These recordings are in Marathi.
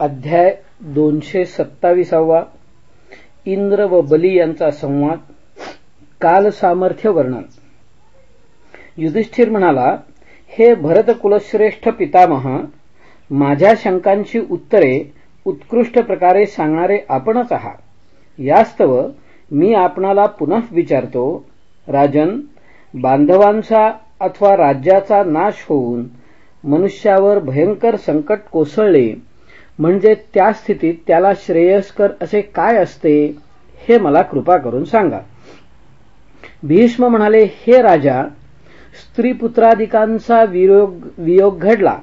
अध्याय दोनशे सत्ताविसावा. इंद्र व बली यांचा संवाद. काल सामर्थ्य वर्णन. युधिष्ठिर म्हणाला हे भरत कुलश्रेष्ठ पितामह माझ्या शंकांची उत्तरे उत्कृष्ट प्रकारे सांगणारे आपणच आहात. यास्तव मी आपणाला पुनः विचारतो राजन बांधवांचा अथवा राज्याचा नाश होऊन मनुष्यावर भयंकर संकट कोसळले म्हणजे त्या स्थितीत त्याला श्रेयस्कर असे काय असते हे मला कृपा करून सांगा. भीष्म म्हणाले हे राजा स्त्रीपुत्रादिकांचा वियोग वियोग घडला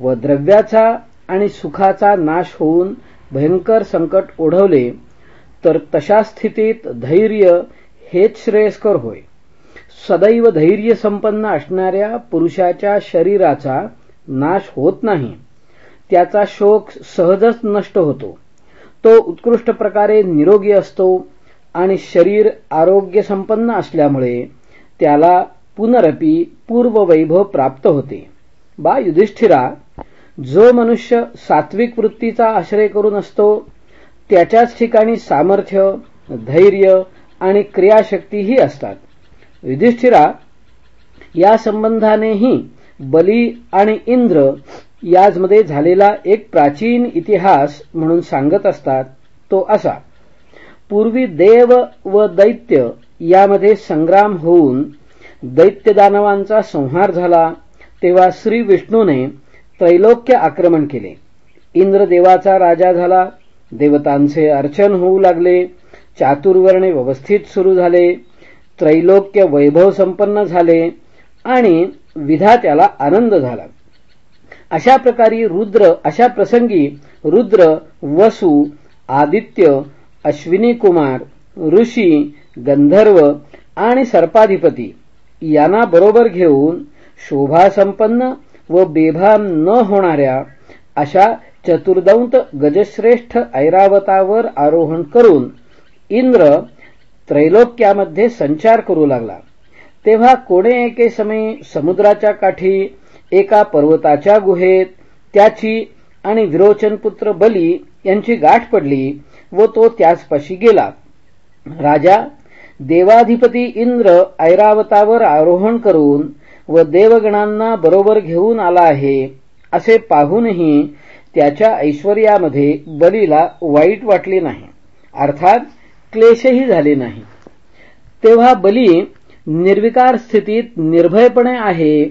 व द्रव्याचा आणि सुखाचा नाश होऊन भयंकर संकट ओढवले तर तशा स्थितीत धैर्य हेच श्रेयस्कर होय. सदैव धैर्य संपन्न असणाऱ्या पुरुषाच्या शरीराचा नाश होत नाही. त्याचा शोक सहजच नष्ट होतो. तो उत्कृष्ट प्रकारे निरोगी असतो आणि शरीर आरोग्य संपन्न असल्यामुळे त्याला पुनरपी पूर्व वैभव प्राप्त होते. बा युधिष्ठिरा जो मनुष्य सात्विक वृत्तीचा आश्रय करून असतो त्याच्याच ठिकाणी सामर्थ्य धैर्य आणि क्रियाशक्तीही असतात. युधिष्ठिरा या संबंधानेही बली आणि इंद्र याचमध्ये झालेला एक प्राचीन इतिहास म्हणून सांगत असतात तो असा. पूर्वी देव व दैत्य यामध्ये संग्राम होऊन दैत्य दानवांचा संहार झाला तेव्हा श्री विष्णूने त्रैलोक्य आक्रमण केले. इंद्रदेवाचा राजा झाला देवतांचे अर्चन होऊ लागले चातुर्वर्णे व्यवस्थित सुरू झाले त्रैलोक्य वैभव संपन्न झाले आणि विधात्याला आनंद झाला. अशा प्रकारे रुद्र अशा प्रसंगी रुद्र वसु आदित्य अश्विनी कुमार ऋषी गंधर्व आणि सर्पाधिपती यांना बरोबर घेऊन शोभासंपन्न व बेभान न होणाऱ्या अशा चतुर्दंत गजश्रेष्ठ ऐरावतावर आरोहण करून इंद्र त्रैलोक्यामध्ये संचार करू लागला. तेव्हा कोणे एके समय समुद्राच्या काठी एका पर्वताच्या गुहेत त्याची आणि विरोचनपुत्र बली यांची गाठ पडली व तो त्याचपाशी गेला. राजा देवाधिपती इंद्र ऐरावतावर आरोहण करून व देवगणांना बरोबर घेऊन आला आहे असे पाहूनही त्याच्या ऐश्वर्यामध्ये बलीला वाईट वाटले नाही. अर्थात क्लेशही झाले नाही. तेव्हा बली निर्विकार स्थितीत निर्भयपणे आहे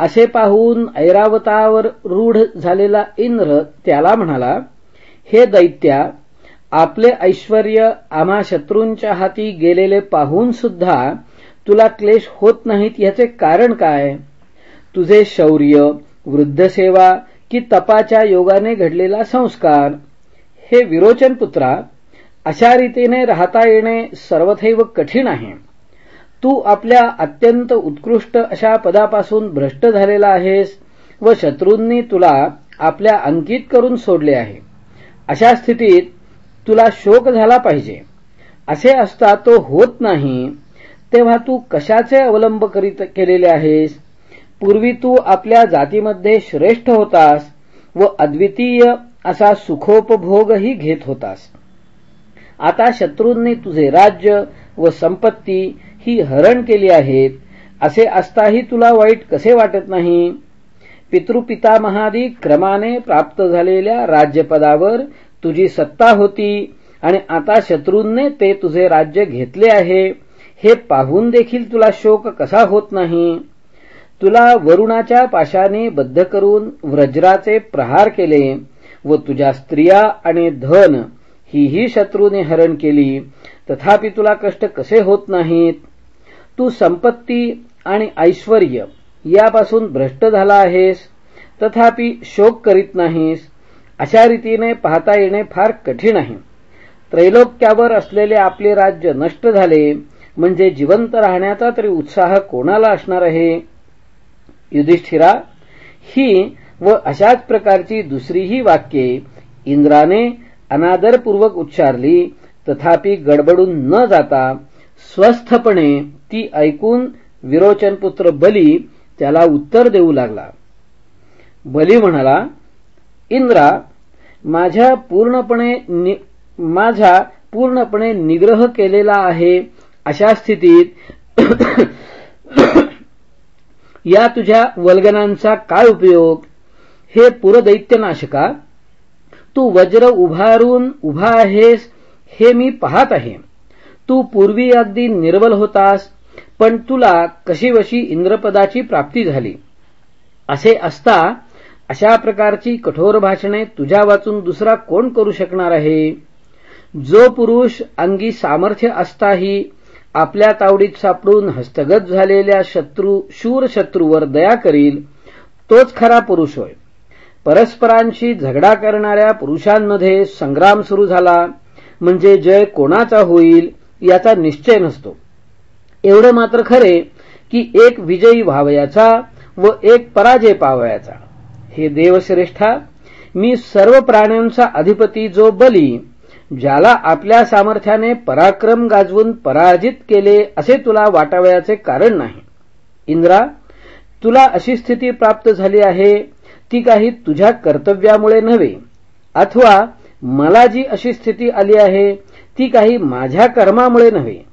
असे पाहून ऐरावतावर रूढ झालेला इंद्र त्याला म्हणाला हे दैत्या आपले ऐश्वर आम्हा शत्रूंच्या हाती गेलेले पाहून सुद्धा तुला क्लेश होत नाहीत याचे कारण काय? तुझे शौर्य वृद्धसेवा की तपाच्या योगाने घडलेला संस्कार. हे विरोचन पुत्रा अशा रीतीने राहता येणे सर्वथैव कठीण आहे. तू आपल्या अत्यंत उत्कृष्ट अशा पदापासून भ्रष्ट झालेला आहेस व शत्रूंनी तुला आपल्या अंकित करून सोडले आहे. अशा स्थितीत तुला शोक झाला पाहिजे. असे असता तो होत नाही. तेव्हा तू कशाचे अवलंब करीत केलेले आहेस? पूर्वी तू आपल्या जातीमध्ये श्रेष्ठ होतास व अद्वितीय असा सुखोपभोगही घेत होतास. आता शत्रूंनी तुझे राज्य व संपत्ती ही हरण केली आहेत असे असताही तुला वाईट कसे वाटत नाही? पितृपितामहादी क्रमाने प्राप्त झालेल्या राज्यपदावर तुझी सत्ता होती आणि आता शत्रूंने ते तुझे राज्य घेतले आहे. हे पाहून देखील तुला शोक कसा होत नाही? तुला वरुणाच्या पाशाने बद्ध करून व्रज्राचे प्रहार केले व तुझ्या स्त्रिया आणि धन हीही शत्रूने हरण केली. तथापि तुला कष्ट कसे होत नाहीत? तू संपत्ती आणि ऐश्वर यापासून भ्रष्ट झाला आहेस तथापि शोक करीत नाहीस अशा रीतीने पाहता येणे फार कठीण आहे. त्रैलोक्यावर असलेले आपले राज्य नष्ट झाले म्हणजे जिवंत राहण्याचा तरी उत्साह कोणाला असणार आहे? युधिष्ठिरा ही व अशाच प्रकारची दुसरीही वाक्ये इंद्राने अनादरपूर्वक उच्चारली तथापि गडबडून न जाता स्वस्थपणे ती ऐकून विरोचनपुत्र बली त्याला उत्तर देऊ लागला. बली म्हणाला इंद्रा माझ्या पूर्णपणे माझा पूर्णपणे निग्रह केलेला आहे अशा स्थितीत या तुझ्या वल्गनांचा काय उपयोग? हे पुरदैत्यनाशका तू वज्र उभारून उभा आहेस हे मी पाहत आहे. तू पूर्वी अगदी निर्बल होतास पण तुला कशीवशी इंद्रपदाची प्राप्ती झाली? असे असता अशा प्रकारची कठोर भाषणे तुझ्या वाचून दुसरा कोण करू शकणार आहे? जो पुरुष अंगी सामर्थ्य असताही आपल्या तावडीत सापडून हस्तगत झालेल्या शत्रू शूर शत्रूवर दया करील तोच खरा पुरुष होय. परस्परांशी झगडा करणाऱ्या पुरुषांमध्ये संग्राम सुरू झाला म्हणजे जय कोणाचा होईल याचा निश्चय नसतो. एवढे मात्र खरे की एक विजयी व्हावयाचा व एक पराजय पावयाचा. हे देवश्रेष्ठा मी सर्व प्राण्यांचा अधिपती जो बली ज्याला आपल्या सामर्थ्याने पराक्रम गाजवून पराजित केले असे तुला वाटावयाचे कारण नाही. इंद्रा तुला अशी स्थिती प्राप्त झाली आहे ती काही तुझ्या कर्तव्यामुळे नव्हे. अथवा मला जी अशी स्थिती आली आहे ती काही माझ्या कर्मामुळे नव्हे.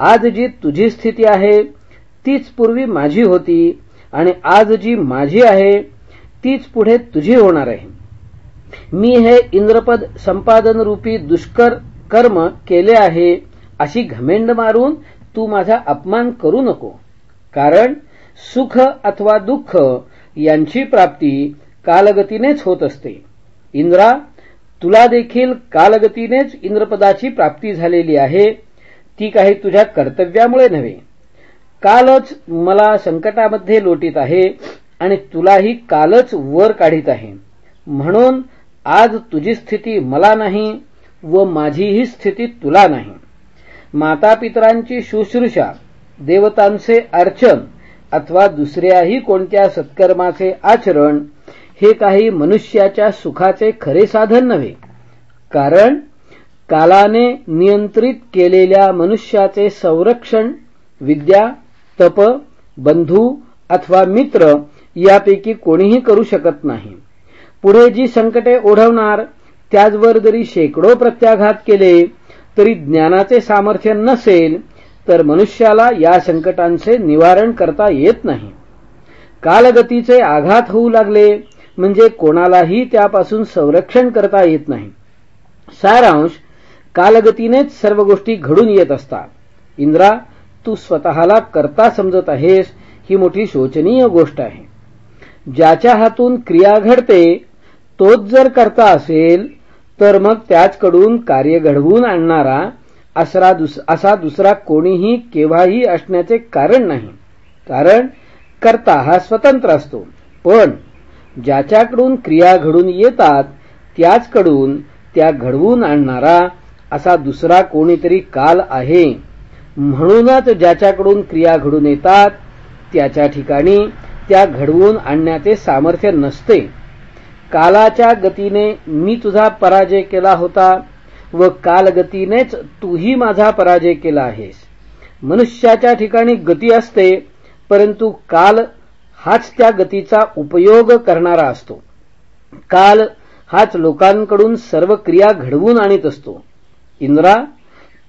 आज जी तुझी स्थिती आहे तीच पूर्वी माझी होती आणि आज जी माझी आहे तीच पुढे तुझी होणार आहे. मी हे इंद्रपद संपादन रूपी दुष्कर कर्म केले आहे अशी घमेंड मारून तू माझा अपमान करू नको. कारण सुख अथवा दुःख यांची प्राप्ती कालगतीनेच होत असते. इंद्रा तुला देखील कालगतीनेच इंद्रपदाची प्राप्ती झालेली आहे ती काही तुझ्या कर्तव्यामुळे नव्हे. कालच मला संकटामध्ये लोटीत आहे आणि तुलाही कालच वर काढीत आहे. म्हणून आज तुझी स्थिती मला नाही व माझीही स्थिती तुला नाही. मातापितरांची शुश्रूषा देवतांचे अर्चन अथवा दुसऱ्याही कोणत्या सत्कर्माचे आचरण हे काही मनुष्याच्या सुखाचे खरे साधन नव्हे. कारण कालाने नियंत्रित केलेल्या मनुष्याचे संरक्षण विद्या तप बंधू अथवा मित्र यापैकी कोणीही करू शकत नाही. पुढे जी संकटे ओढवणार त्याचवर जरी शेकडो प्रत्याघात केले तरी ज्ञानाचे सामर्थ्य नसेल तर मनुष्याला या संकटांचे निवारण करता येत नाही. कालगतीचे आघात होऊ लागले म्हणजे कोणालाही त्यापासून संरक्षण करता येत नाही. सारांश कालगतीनेच सर्व गोष्टी घडून येत असतात. इंद्रा तू स्वतःला करता समजत आहेस ही मोठी शोचनीय गोष्ट आहे. ज्याच्या हातून क्रिया घडते तोच जर करता असेल तर मग त्याचकडून कार्य घडवून आणणारा असा दुसरा कोणीही केव्हाही असण्याचे कारण नाही. कारण करता हा स्वतंत्र असतो. पण ज्याच्याकडून क्रिया घडून येतात त्याचकडून त्या घडवून आणणारा असा दुसरा कोणीतरी काल आहे. म्हणूनच ज्याच्याकडून क्रिया घडून येतात त्याच्या ठिकाणी त्या घडवून आणण्याचे सामर्थ्य नसते. कालाच्या गतीने मी तुझा पराजय केला होता व कालगतीनेच तूही माझा पराजय केला आहेस. मनुष्याच्या ठिकाणी गती असते परंतु काल हाच त्या गतीचा उपयोग करणारा असतो. काल हाच लोकांकडून सर्व क्रिया घडवून आणत असतो. इंद्रा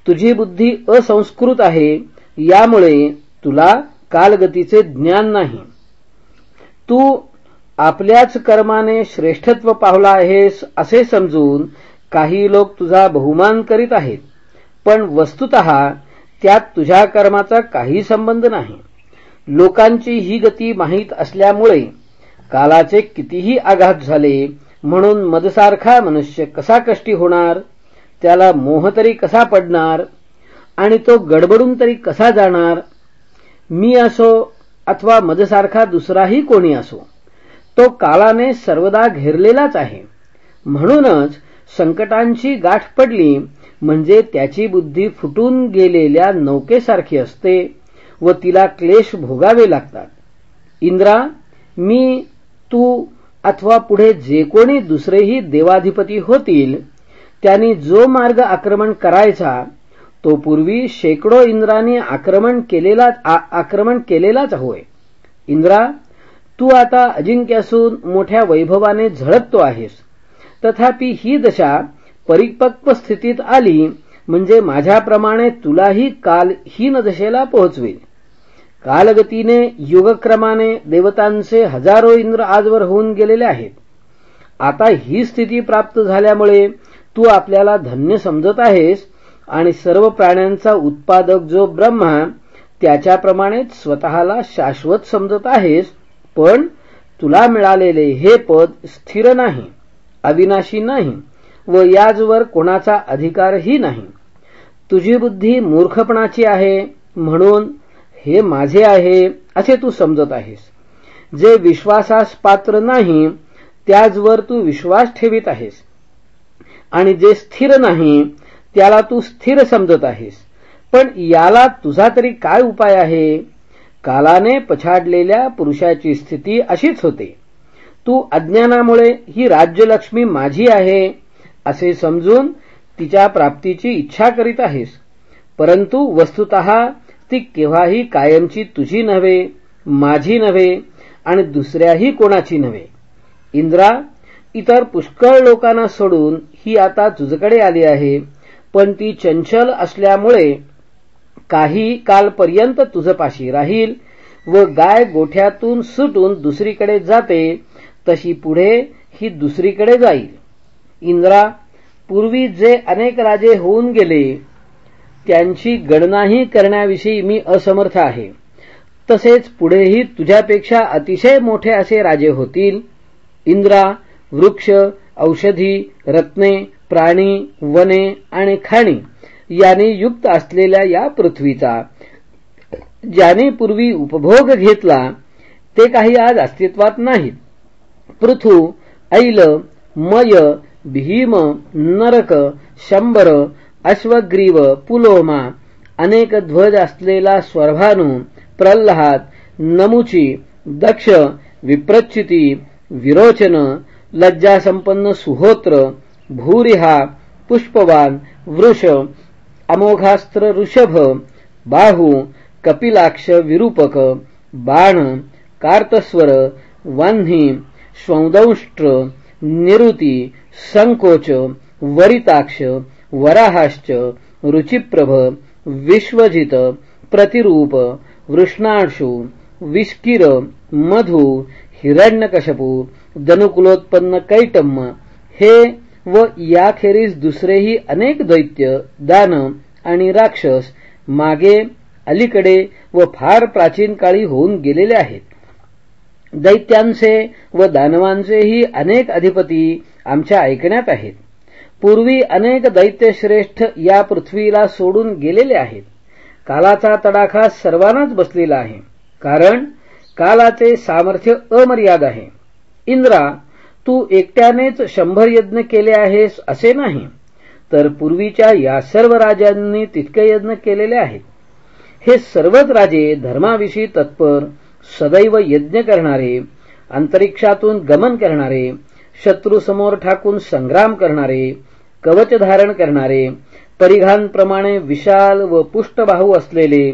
तुझी बुद्धी असंस्कृत आहे यामुळे तुला कालगतीचे ज्ञान नाही. तू आपल्याच कर्माने श्रेष्ठत्व पावला आहेस असे समजून काही लोक तुझा बहुमान करीत आहेत. पण वस्तुत त्यात तुझ्या कर्माचा काही संबंध नाही. लोकांची ही गती माहीत असल्यामुळे कालाचे कितीही आघात झाले म्हणून मदसारखा मनुष्य कसा कष्टी होणार? त्याला मोह तरी कसा पडणार आणि तो गडबडून तरी कसा जाणार? मी असो अथवा मजसारखा दुसराही कोणी असो तो कालाने सर्वदा घेरलेलाच आहे. म्हणूनच संकटांची गाठ पडली म्हणजे त्याची बुद्धी फुटून गेलेल्या नौकेसारखी असते व तिला क्लेश भोगावे लागतात. इंद्रा मी तू अथवा पुढे जे कोणी दुसरेही देवाधिपती होतील त्यांनी जो मार्ग आक्रमण करायचा तो पूर्वी शेकडो इंद्रांनी आक्रमण केलेलाच आक्रमण केलेलाच होय. इंद्रा तू आता अजिंक्य असून मोठ्या वैभवाने झळकतो आहेस. तथापि ही दशा परिपक्व स्थितीत आली म्हणजे माझ्याप्रमाणे तुलाही काल हीन दशेला पोहोचवेल कालगतीने युगक्रमाने देवतांचे हजारो इंद्र आजवर होऊन गेलेले आहेत. आता ही स्थिती प्राप्त झाल्यामुळे तू आपल्याला धन्य समजत आहेस आणि सर्व प्राण्यांचा उत्पादक जो ब्रह्मा त्याच्याप्रमाणेच स्वतःला शाश्वत समजत आहेस पण तुला मिळालेले हे पद स्थिर नाही अविनाशी नाही व याजवर कोणाचा अधिकारही नाही. तुझी बुद्धी मूर्खपणाची आहे म्हणून हे माझे आहे असे तू समजत आहेस. जे विश्वासास पात्र नाही त्याचवर तू विश्वास ठेवित आहेस. आणि जे स्थिर नाही त्याला तू स्थिर समजत आहेस. पण याला तुझा तरी काय उपाय आहे? कालाने पछाडलेल्या पुरुषाची स्थिती अशीच होते. तू अज्ञानामुळे ही राज्यलक्ष्मी माझी आहे असे समजून तिच्या प्राप्तीची इच्छा करीत आहेस. परंतु वस्तुत ती केव्हाही कायमची तुझी नव्हे माझी नव्हे आणि दुसऱ्याही कोणाची नव्हे. इंद्रा इतर पुष्कळ लोकांना सोडून ही आता तुझकडे आली आहे. पण ती चंचल असल्यामुळे काही कालपर्यंत तुझपाशी राहील व गाय गोठ्यातून सुटून दुसरीकडे जाते तशी पुढे ही दुसरीकडे जाईल. इंद्रा पूर्वी जे अनेक राजे होऊन गेले त्यांची गणनाही करण्याविषयी मी असमर्थ आहे. तसेच पुढेही तुझ्यापेक्षा अतिशय मोठे असे राजे होतील. इंद्रा वृक्ष औषधी रत्ने प्राणी वने आणि खाणी याने युक्त असलेल्या या पृथ्वीचा ज्याने पूर्वी उपभोग घेतला ते काही आज अस्तित्वात नाहीत. पृथू ऐल मय भीम नरक शंभर अश्वग्रीव पुलोमा अनेक ध्वज असलेला स्वर्भानू प्रल्हाद नमुची दक्ष विप्रच्युती विरोचन लज्जासंपन्न सुहोत्र भूरिहा पुष्पवान वृष अमोघास्त्र ऋषभ बाहू कपिलाक्ष विरूपक बाण कार्तस्वर वन्ही श्वदंष्ट्र निरुती संकोच वरिताक्ष वराहाश्च रुचिप्रभ विश्वजित प्रतिरूप वृष्णाशु विष्किर मधु हिरण्यकशपू दनुकुलोत्पन्न कैटम्म. हे व याखेरीज दुसरेही अनेक दैत्य दान आणि राक्षस मागे अलीकडे व फार प्राचीन काळी होऊन गेलेले आहेत. दैत्यांचे व दानवांचेही अनेक अधिपती आमच्या ऐकण्यात आहेत. पूर्वी अनेक दैत्यश्रेष्ठ या पृथ्वीला सोडून गेलेले आहेत. कालाचा तडाखा सर्वांनाच बसलेला आहे. कारण कालाचे सामर्थ्य अमर्याद आहे. इंद्रा तू एकट्यानेच शंभर यज्ञ केले आहेस असे नाही तर पूर्वीच्या या सर्व राजांनी तितके यज्ञ केलेले आहेत. हे सर्वच राजे धर्माविषयी तत्पर सदैव यज्ञ करणारे अंतरिक्षातून गमन करणारे शत्रूसमोर ठाकून संग्राम करणारे कवच धारण करणारे परिघांप्रमाणे विशाल व पुष्टबाहू असलेले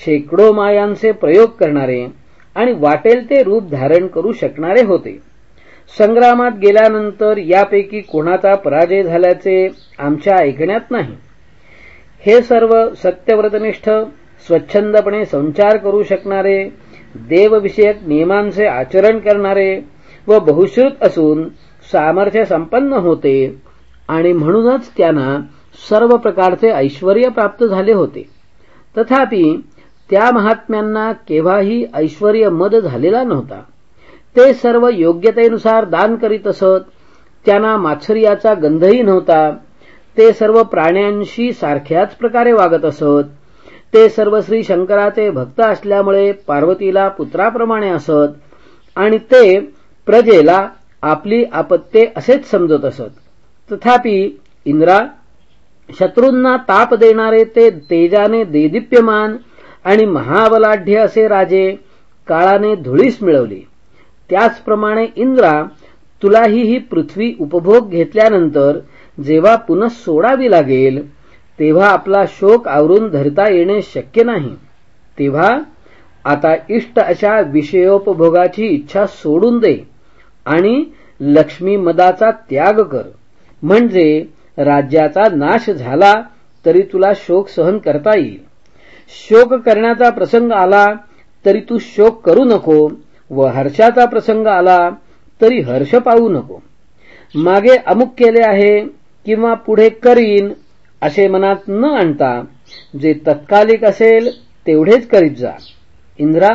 शेकडो मायांचे प्रयोग करणारे आणि वाटेल ते रूप धारण करू शकणारे होते. संग्रामात गेल्यानंतर यापैकी कोणाचा पराजय झाल्याचे आमच्या ऐकण्यात नाही. हे सर्व सत्यव्रतनिष्ठ स्वच्छंदपणे संचार करू शकणारे देवविषयक नियमांचे आचरण करणारे व बहुश्रुत असून सामर्थ्य संपन्न होते आणि म्हणूनच त्यांना सर्व प्रकारचे ऐश्वर प्राप्त झाले होते. तथापि त्या महात्म्यांना केव्हाही ऐश्वर मद झालेला नव्हता. ते सर्व योग्यतेनुसार दान करीत असत त्यांना मात्सर्याचा गंधही नव्हता. ते सर्व प्राण्यांशी सारख्याच प्रकारे वागत असत. ते सर्व श्री शंकराचे भक्त असल्यामुळे पार्वतीला पुत्राप्रमाणे असत आणि ते प्रजेला आपली आपत्ते असेच समजत असत. तथापि इंद्रा शत्रूंना ताप देणारे ते तेजाने देदीप्यमान आणि महाबलाढ्य असे राजे काळाने धुळीस मिळवली. त्याचप्रमाणे इंद्रा तुलाही ही पृथ्वी उपभोग घेतल्यानंतर जेव्हा पुन्हा सोडावी लागेल तेव्हा आपला शोक आवरून धरता येणे शक्य नाही. तेव्हा आता इष्ट अशा विषयोपभोगाची इच्छा सोडून दे आणि लक्ष्मी मदाचा त्याग कर. म्हणजे राज्याचा नाश झाला तरी तुला शोक सहन करता येईल. शोक करण्याचा प्रसंग आला तरी तू शोक करू नको व हर्षाचा प्रसंग आला तरी हर्ष पाहू नको. मागे अमुक केले आहे किंवा पुढे करीन असे मनात न आणता जे तत्कालिक असेल तेवढेच करीत जा. इंद्रा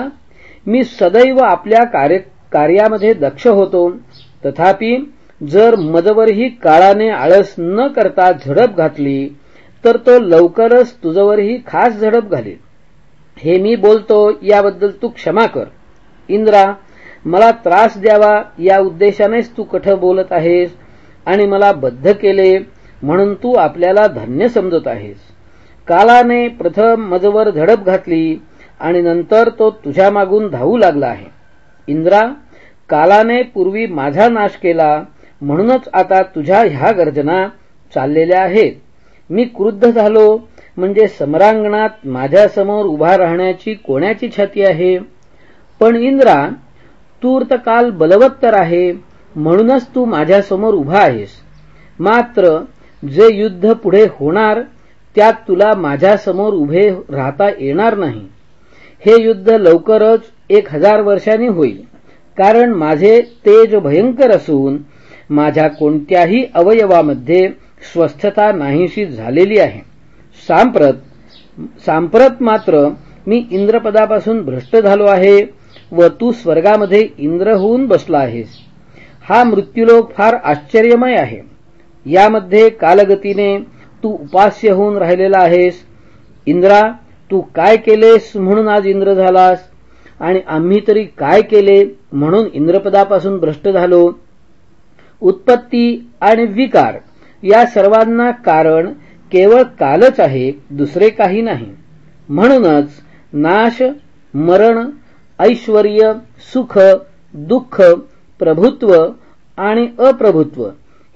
मी सदैव आपल्या कार्य कार्यामध्ये दक्ष होतो. तथापि जर मदवरही काळाने आळस न करता झडप घातली तर तो लवकरच तुझवरही खास झडप घालील. हे मी बोलतो याबद्दल तू क्षमा कर. इंद्रा मला त्रास द्यावा या उद्देशानेच तू कठ बोलत आहेस आणि मला बद्ध केले म्हणून तू आपल्याला धन्य समजत आहेस. कालाने प्रथम मजवर झडप घातली आणि नंतर तो तुझ्या मागून धावू लागला आहे. इंद्रा कालाने पूर्वी माझा नाश केला म्हणूनच आता तुझ्या ह्या गर्जना चाललेल्या आहेत. मी क्रुद्ध झालो. म्हणजे समरांगणात माझ्यासमोर उभा राहण्याची कोणाची छाती आहे? पण इंद्रा तूर्त काल बलवत्तर आहे म्हणूनच तू माझ्यासमोर उभा आहेस. मात्र जे युद्ध पुढे होणार त्यात तुला माझ्यासमोर उभे राहता येणार नाही. हे युद्ध लवकरच एक हजार वर्षांनी होईल. कारण माझे तेज भयंकर असून माझ्या कोणत्याही अवयवामध्ये स्वस्थता नाहीशी झालेली आहे. सांप्रत सांप्रत मात्र मी इंद्रपदापासून भ्रष्ट झालो आहे व तू स्वर्गामध्ये इंद्र होऊन बसला आहेस. हा मृत्यूलोक फार आश्चर्यमय आहे. यामध्ये कालगतीने तू उपास्य होऊन राहिलेला आहेस. इंद्रा तू काय केलेस म्हणून आज इंद्र झालास? आणि आम्ही तरी काय केले म्हणून इंद्रपदापासून भ्रष्ट झालो? उत्पत्ती आणि विकार या सर्वांना कारण केवळ कालच आहे दुसरे काही नाही. म्हणूनच नाश मरण ऐश्वर सुख दुःख प्रभुत्व आणि अप्रभुत्व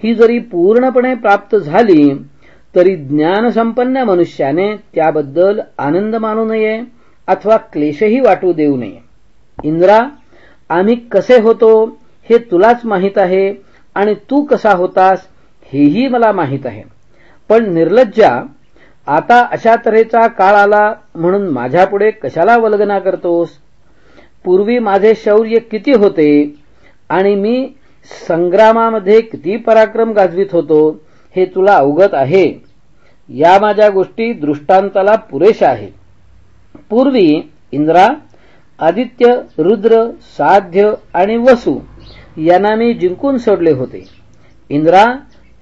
ही जरी पूर्णपणे प्राप्त झाली तरी ज्ञानसंपन्न मनुष्याने त्याबद्दल आनंद मानू नये अथवा क्लेशही वाटू देऊ नये. इंद्रा आम्ही कसे होतो हे तुलाच माहीत आहे आणि तू कसा होतास हेही मला माहीत आहे. पण निर्लज्जा आता अशा तऱ्हेचा काळ आला म्हणून माझ्यापुढे कशाला वल्गना करतोस? पूर्वी माझे शौर्य किती होते? आणि मी संग्रामामध्ये किती पराक्रम गाजवित होतो? हे तुला अवगत आहे. या माझ्या गोष्टी दृष्टांताला पुरेशा आहे पूर्वी इंद्रा आदित्य रुद्र साध्य आणि वसु यांना मी जिंकून सोडले होते. इंद्रा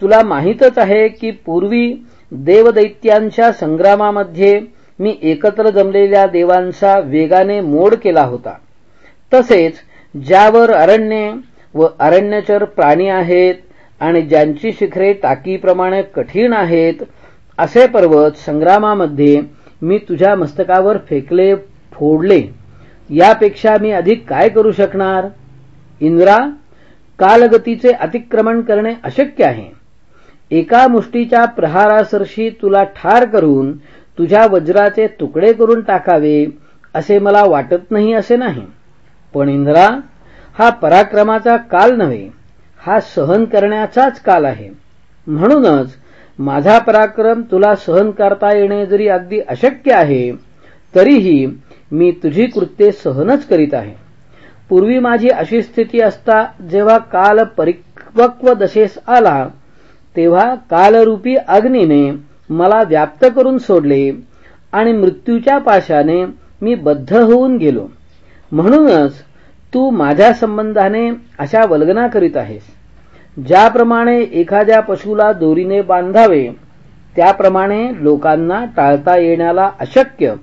तुला माहीतच आहे की पूर्वी देवदैत्यांच्या संग्रामामध्ये मी एकत्र जमलेल्या देवांचा वेगाने मोड केला होता. तसेच ज्यावर अरण्ये व अरण्यचर प्राणी आहेत आणि ज्यांची शिखरे टाकीप्रमाणे कठीण आहेत असे पर्वत संग्रामामध्ये मी तुझ्या मस्तकावर फेकले फोडले. यापेक्षा मी अधिक काय करू शकणार? इंद्रा कालगतीचे अतिक्रमण करणे अशक्य आहे. एका मुष्टीच्या प्रहारासरशी तुला ठार करून तुझ्या वज्राचे तुकडे करून टाकावे असे मला वाटत नाही असे नाही. पण इंद्रा हा पराक्रमाचा काल नव्हे हा सहन करण्याचाच काल आहे. म्हणूनच माझा पराक्रम तुला सहन करता येणे जरी अगदी अशक्य आहे तरीही मी तुझी कृत्ये सहनच करीत आहे. पूर्वी माझी अशी स्थिती असता जेव्हा काल परिपक्व दशेस आला तेव्हा कालरूपी अग्नीने मला व्याप्त करून सोडले आणि मृत्यूच्या पाशाने मी बद्ध होऊन गेलो. म्हणूनच तू माझ्या संबंधाने अशा वल्गना करीत आहेस. ज्याप्रमाणे एखाद्या पशुला दोरीने बांधावे त्याप्रमाणे लोकांना टाळता येण्याला अशक्य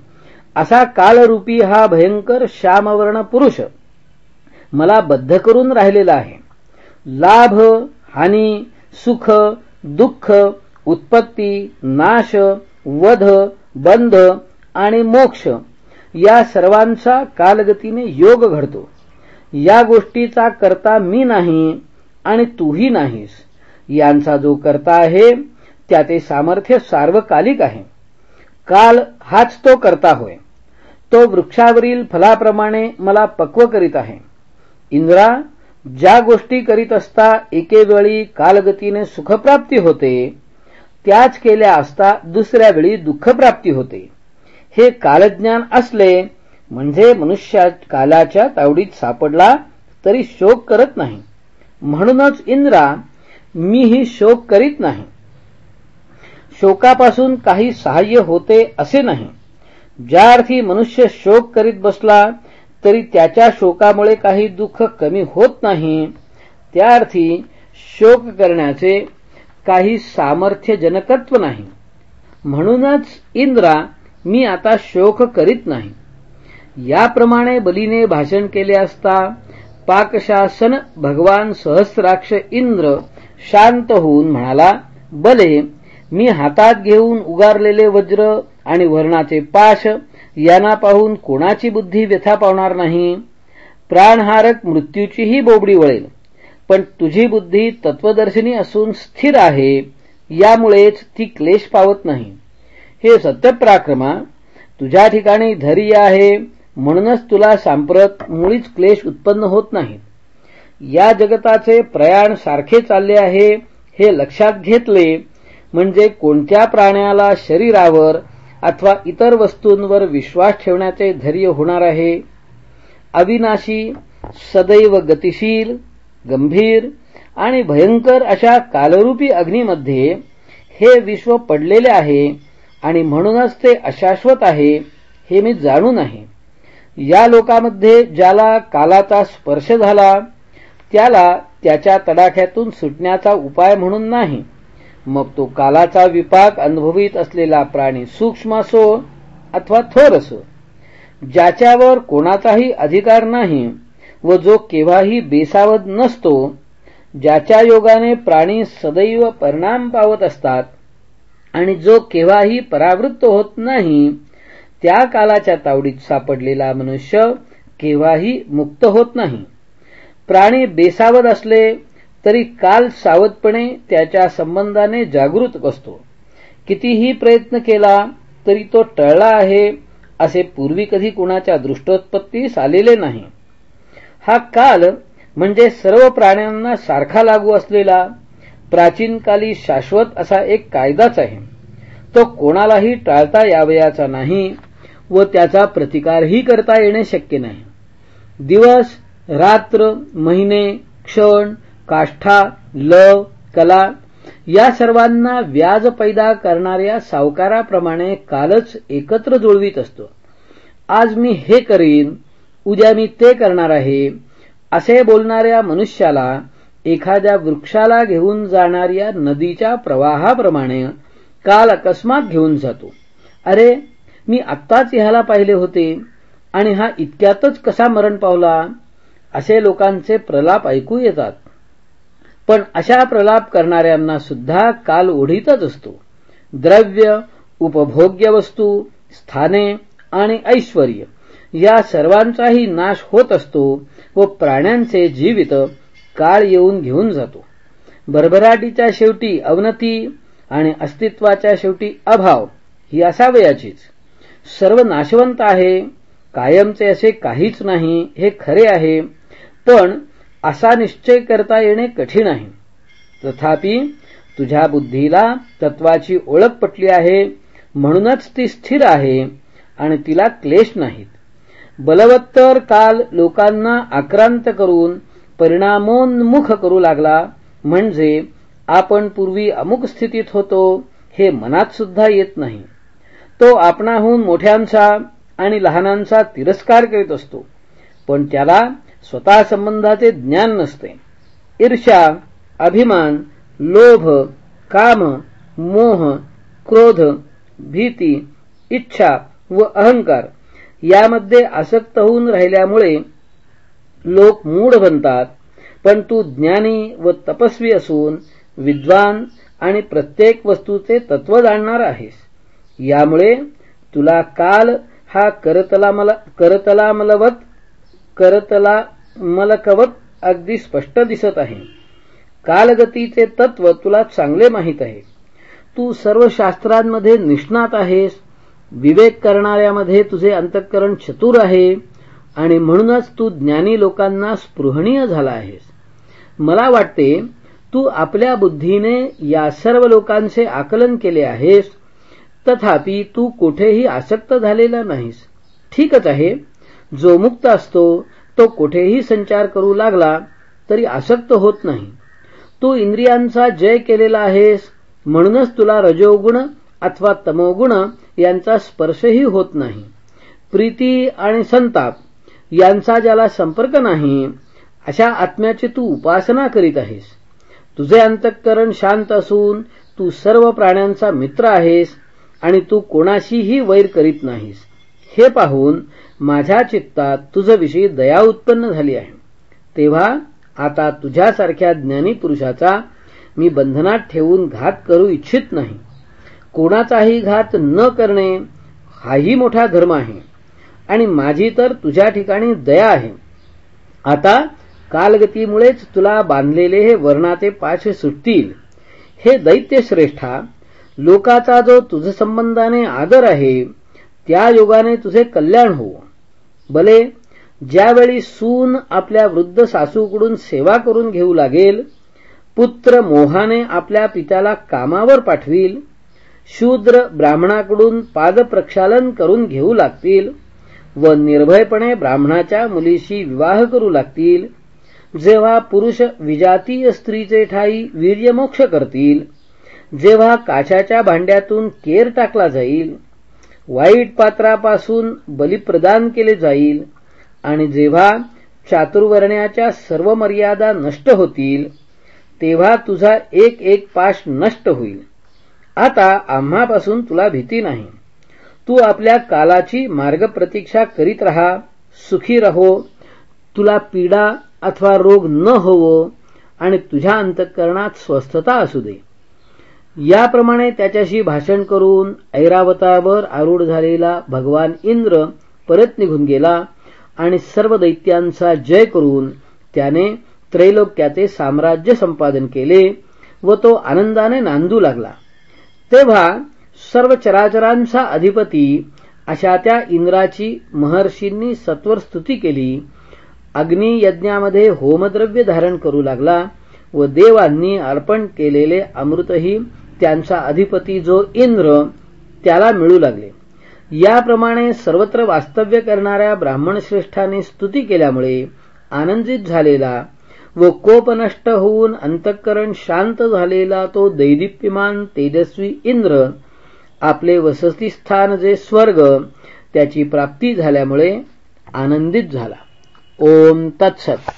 असा कालरूपी हा भयंकर श्यामवर्ण पुरुष मला बद्ध करून राहिलेला आहे. लाभ हानी सुख दुःख उत्पत्ती नाश वध बंध आणि मोक्ष या सर्वांचा कालगतीने योग घडतो. या गोष्टीचा करता मी नाही आणि तूही नाहीस. यांचा जो करता आहे त्याचे सामर्थ्य सार्वकालिक आहे. काल हाच तो करता होय. तो वृक्षावरील फलाप्रमाणे मला पक्व करीत आहे. इंद्रा ज्या गोष्टी करीत असता एकेवेळी कालगतीने सुखप्राप्ती होते त्याच केल्या असता दुसऱ्या वेळी दुःखप्राप्ती होते. हे कालज्ञान असले म्हणजे मनुष्या कालाच्या तावडीत सापडला तरी शोक करत नाही. म्हणूनच इंद्रा मीही शोक करीत नाही. शोकापासून काही सहाय्य होते असे नाही. ज्या अर्थी मनुष्य शोक करीत बसला तरी त्याच्या शोकामुळे काही दुःख कमी होत नाही. त्या अर्थी शोक करण्याचे काही सामर्थ्यजनकत्व नाही. म्हणूनच इंद्रा मी आता शोक करीत नाही. याप्रमाणे बलीने भाषण केले असता पाकशासन भगवान सहस्राक्ष इंद्र शांत होऊन म्हणाला बले मी हातात घेऊन उगारलेले वज्र आणि वर्णाचे पाश यांना पाहून कोणाची बुद्धी व्यथा पावणार नाही? प्राणहारक मृत्यूचीही बोबडी वळेल. पण तुझी बुद्धी तत्वदर्शिनी असून स्थिर आहे यामुळेच ती क्लेश पावत नाही. हे सत्यपराक्रमा तुझ्या ठिकाणी धैर्य आहे म्हणूनच तुला सांप्रत मुळीच क्लेश उत्पन्न होत नाही. या जगताचे प्रयाण सारखे चालले आहे हे लक्षात घेतले म्हणजे कोणत्या प्राण्याला शरीरावर अथवा इतर वस्तूंवर विश्वास ठेवण्याचे धैर्य होणार आहे. अविनाशी सदैव गतिशील गंभीर आणि भयंकर अशा कालरूपी अग्नीमध्ये हे विश्व पडलेले आहे आणि म्हणूनच ते अशाश्वत आहे हे मी जाणून आहे. या लोकामध्ये ज्याला कालाचा स्पर्श झाला त्याला त्याच्या तडाख्यातून सुटण्याचा उपाय म्हणून नाही. मग तो कालाचा विपाक अनुभवीत असलेला प्राणी सूक्ष्म असो अथवा थोर असो ज्याच्यावर कोणाचाही अधिकार नाही व जो केव्हाही बेसावत नसतो ज्याच्या योगाने प्राणी सदैव परिणाम पावत असतात आणि जो केव्हाही परावृत्त होत नाही त्या कालाच्या तावडीत सापडलेला मनुष्य केव्हाही मुक्त होत नाही. प्राणी बेसावत असले तरी काल सावधपणे त्याच्या संबंधाने जागृत असतो कितीही प्रयत्न केला तरी तो टळला आहे असे पूर्वी कधी कुणाच्या दृष्टोत्पत्तीस आलेले नाही. हा काल म्हणजे सर्व प्राण्यांना सारखा लागू असलेला प्राचीनकाली शाश्वत असा एक कायदाच आहे. तो कोणालाही टाळता यावयाचा नाही व त्याचा प्रतिकारही करता येणे शक्य नाही. दिवस रात्र महिने क्षण काष्ठा लव कला या सर्वांना व्याज पैदा करणाऱ्या सावकाराप्रमाणे कालच एकत्र जुळवीत असतो. आज मी हे करीन उद्या मी ते करणार आहे असे बोलणाऱ्या मनुष्याला एखाद्या वृक्षाला घेऊन जाणाऱ्या नदीच्या प्रवाहाप्रमाणे काल अकस्मात घेऊन जातो. अरे मी आत्ताच ह्याला पाहिले होते आणि हा इतक्यातच कसा मरण पावला? असे लोकांचे प्रलाप ऐकू येतात. पण अशा प्रलाप करणाऱ्यांना सुद्धा काल ओढीतच असतो. द्रव्य उपभोग्य वस्तू स्थाने आणि ऐश्वर या सर्वांचाही नाश होत असतो व प्राण्यांचे जीवित काळ येऊन घेऊन जातो. भरभराटीच्या शेवटी अवनती आणि अस्तित्वाच्या शेवटी अभाव ही असावयाचीच. सर्व नाशवंत आहे कायमचे असे काहीच नाही हे खरे आहे पण असा निश्चय करता येणे कठीण आहे. तथापि तुझ्या बुद्धीला तत्वाची ओळख पटली आहे म्हणूनच ती स्थिर आहे आणि तिला क्लेश नाहीत. बलवत्तर काल लोकांना आक्रांत करून परिणामोन्मुख करू लागला म्हणजे आपण पूर्वी अमुक स्थितीत होतो हे मनात सुद्धा येत नाही. तो आपणाहून मोठ्यांचा आणि लहानांचा तिरस्कार करीत असतो पण त्याला स्वतः संबंधाचे ज्ञान नसते. ईर्ष्या अभिमान लोभ काम मोह क्रोध भीती इच्छा व अहंकार यामध्ये आसक्त होऊन राहिल्यामुळे लोक मूढ बनतात पण तू ज्ञानी व तपस्वी असून विद्वान आणि प्रत्येक वस्तूचे तत्व जाणणार आहेस. यामुळे तुला काल हा करतला मला करतला मलवत करतला मलकवत अगदी स्पष्ट दिसत आहे. कालगतीचे तत्व तुला चांगले माहीत आहे. तू सर्व शास्त्रांमध्ये निष्णात आहेस. विवेक करणाऱ्यामध्ये तुझे अंतःकरण चतुर आहे. आणि म्हणूनच तू ज्ञानी लोकांना स्पृहणीय झाला आहेस. मला वाटते तू आपल्या बुद्धीने या सर्व लोकांचे आकलन केले आहेस. तथापि तू कुठेही आसक्त झालेला नाहीस. ठीकच आहे. जो मुक्त असतो तो कुठेही संचार करू लागला तरी आसक्त होत नाही. तू इंद्रियांचा जय केलेला आहेस म्हणूनच तुला रजोगुण अथवा तमोगुण यांचा स्पर्शही होत नाही. प्रीती आणि संताप यांचा ज्याला संपर्क नाही अशा आत्म्याची तू उपासना करीत आहेस. तुझे अंतःकरण शांत असून तू सर्व प्राण्यांचा मित्र आहेस आणि तू कोणाशीही वैर करीत नाहीस. हे पाहून माझ्या चित्तात तुझविषयी दया उत्पन्न झाली आहे. तेव्हा आता तुझ्यासारख्या ज्ञानी पुरुषाचा मी बंधनात ठेवून घात करू इच्छित नाही. कोणाचाही घात न करणे हाही मोठा धर्म आहे. आणि माझी तर तुझ्या ठिकाणी दया आहे. आता कालगतीमुळेच तुला बांधलेले हे वर्णाचे पाश सुटतील. हे दैत्य श्रेष्ठा लोकाचा जो तुझ संबंधाने आदर आहे त्या योगाने तुझे कल्याण होवो भले ज्यावेळी सून आपल्या वृद्ध सासूकडून सेवा करून घेऊ लागेल पुत्र मोहाने आपल्या पित्याला कामावर पाठवील शूद्र ब्राह्मणाकडून पादप्रक्षालन करून घेऊ लागतील व निर्भयपणे ब्राह्मणाच्या मुलीशी विवाह करू लागतील जेव्हा पुरुष विजातीय स्त्रीचे ठाई वीर्यमोक्ष करतील जेव्हा काशाच्या भांड्यातून केर टाकला जाईल वाईट पात्रापासून बलिप्रदान केले जाईल आणि जेव्हा चातुर्वर्ण्याच्या सर्व मर्यादा नष्ट होतील तेव्हा तुझा एक एक पाश नष्ट होईल. आता आम्हापासून तुला भीती नाही. तू आपल्या कालाची मार्ग प्रतीक्षा करीत राहा सुखी राहो तुला पीडा अथवा रोग न होवो आणि तुझ्या अंतःकरणात स्वस्थता असू दे. याप्रमाणे त्याच्याशी भाषण करून ऐरावतावर आरूढ झालेला भगवान इंद्र परत निघून गेला आणि सर्व दैत्यांचा जय करून त्याने त्रैलोक्याचे साम्राज्य संपादन केले व तो आनंदाने नांदू लागला. तेव्हा सर्व चराचरांचा अधिपती अशा त्या इंद्राची महर्षींनी सत्वर स्तुती केली अग्नी यज्ञामध्ये होमद्रव्य धारण करू लागला व देवांनी अर्पण केलेले अमृतही त्यांचा अधिपती जो इंद्र त्याला मिळू लागले. याप्रमाणे सर्वत्र वास्तव्य करणाऱ्या ब्राह्मणश्रेष्ठाने स्तुती केल्यामुळे आनंदित झालेला व कोप नष्ट होऊन अंतःकरण शांत झालेला तो दैदिप्यमान तेजस्वी इंद्र आपले वसतिस्थान जे स्वर्ग त्याची प्राप्ती झाल्यामुळे आनंदित झाला. ओम तत्सत.